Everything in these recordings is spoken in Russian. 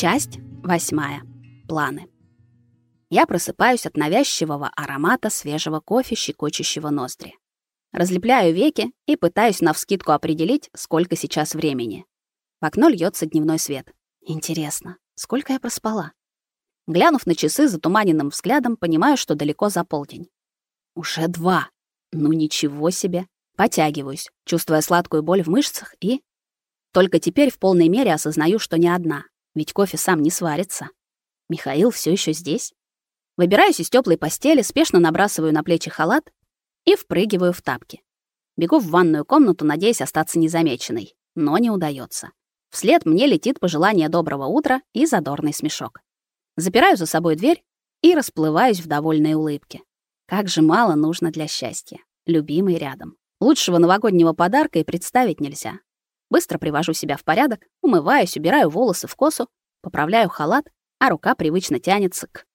Часть восьмая. Планы. Я просыпаюсь от навязчивого аромата свежего кофе, щекочущего ноздри. Разлепляю веки и пытаюсь навскидку определить, сколько сейчас времени. В окно льется дневной свет. Интересно, сколько я проспала? Глянув на часы затуманенным взглядом, понимаю, что далеко за полдень. Уже два. Ну ничего себе. Потягиваюсь, чувствуя сладкую боль в мышцах и... Только теперь в полной мере осознаю, что не одна, ведь кофе сам не сварится. Михаил все еще здесь. Выбираюсь из теплой постели, спешно набрасываю на плечи халат и впрыгиваю в тапки. Бегу в ванную комнату, надеясь остаться незамеченной, но не удается. Вслед мне летит пожелание доброго утра и задорный смешок. Запираю за собой дверь и расплываюсь в довольной улыбке. Как же мало нужно для счастья. Любимый рядом. Лучшего новогоднего подарка и представить нельзя. Быстро привожу себя в порядок, умываюсь, убираю волосы в косу, поправляю халат, а рука привычно тянется к...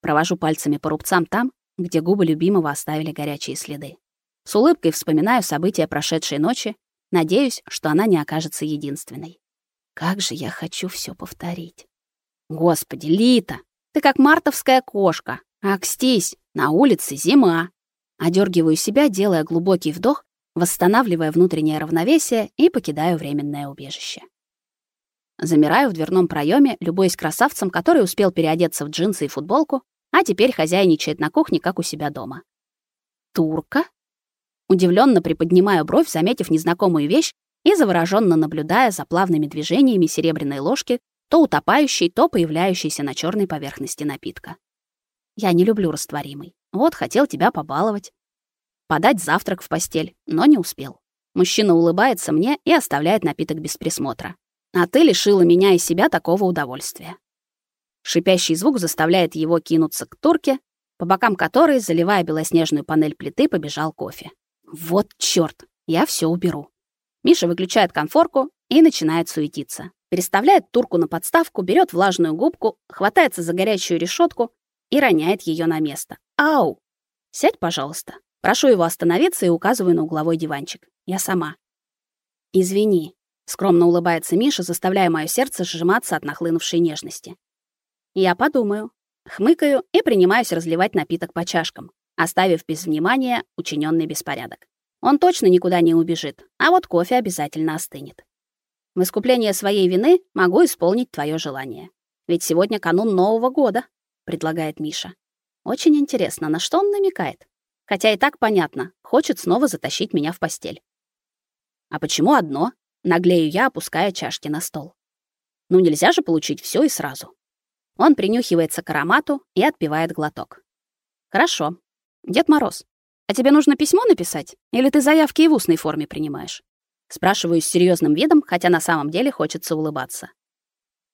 Провожу пальцами по рубцам там, где губы любимого оставили горячие следы. С улыбкой вспоминаю события прошедшей ночи, надеюсь, что она не окажется единственной. Как же я хочу все повторить. Господи, Лита, ты как мартовская кошка. Акстись, на улице зима. Одергиваю себя, делая глубокий вдох, восстанавливая внутреннее равновесие и покидаю временное убежище. Замираю в дверном проеме, любуясь красавцем, который успел переодеться в джинсы и футболку, а теперь хозяйничает на кухне, как у себя дома. Турка? Удивленно приподнимаю бровь, заметив незнакомую вещь и завороженно наблюдая за плавными движениями серебряной ложки, то утопающей, то появляющейся на черной поверхности напитка. Я не люблю растворимый. Вот хотел тебя побаловать. Подать завтрак в постель, но не успел. Мужчина улыбается мне и оставляет напиток без присмотра. А ты лишила меня и себя такого удовольствия. Шипящий звук заставляет его кинуться к турке, по бокам которой, заливая белоснежную панель плиты, побежал кофе. Вот чёрт, я всё уберу. Миша выключает конфорку и начинает суетиться. Переставляет турку на подставку, берет влажную губку, хватается за горячую решетку и роняет ее на место. Ау! Сядь, пожалуйста. Прошу его остановиться и указываю на угловой диванчик. Я сама. Извини, скромно улыбается Миша, заставляя моё сердце сжиматься от нахлынувшей нежности. Я подумаю, хмыкаю и принимаюсь разливать напиток по чашкам, оставив без внимания учиненный беспорядок. Он точно никуда не убежит, а вот кофе обязательно остынет. В искупление своей вины могу исполнить твое желание. Ведь сегодня канун Нового года, предлагает Миша. Очень интересно, на что он намекает. Хотя и так понятно, хочет снова затащить меня в постель. А почему одно? Наглею я, опуская чашки на стол. Ну нельзя же получить все и сразу. Он принюхивается к аромату и отпивает глоток. Хорошо. Дед Мороз, а тебе нужно письмо написать или ты заявки и в устной форме принимаешь? Спрашиваю с серьезным видом, хотя на самом деле хочется улыбаться.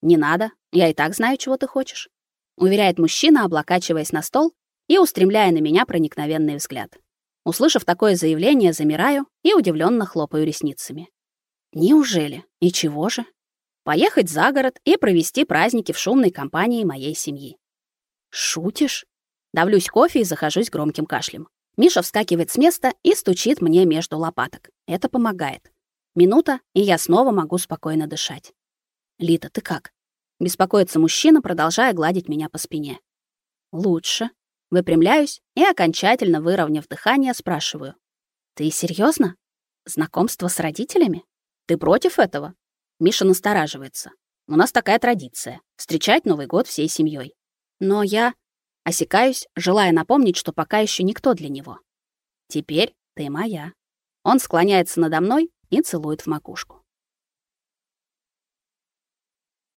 Не надо, я и так знаю, чего ты хочешь, уверяет мужчина, облокачиваясь на стол и устремляя на меня проникновенный взгляд. Услышав такое заявление, замираю и удивленно хлопаю ресницами. Неужели? И чего же? Поехать за город и провести праздники в шумной компании моей семьи. Шутишь? Давлюсь кофе и захожусь громким кашлем. Миша вскакивает с места и стучит мне между лопаток. Это помогает. Минута, и я снова могу спокойно дышать. Лита, ты как? Беспокоится мужчина, продолжая гладить меня по спине. Лучше. Выпрямляюсь и окончательно выровняв дыхание, спрашиваю: "Ты серьезно? Знакомство с родителями? Ты против этого?" Миша настораживается. У нас такая традиция встречать Новый год всей семьей. Но я осекаюсь, желая напомнить, что пока еще никто для него. Теперь ты моя. Он склоняется надо мной и целует в макушку.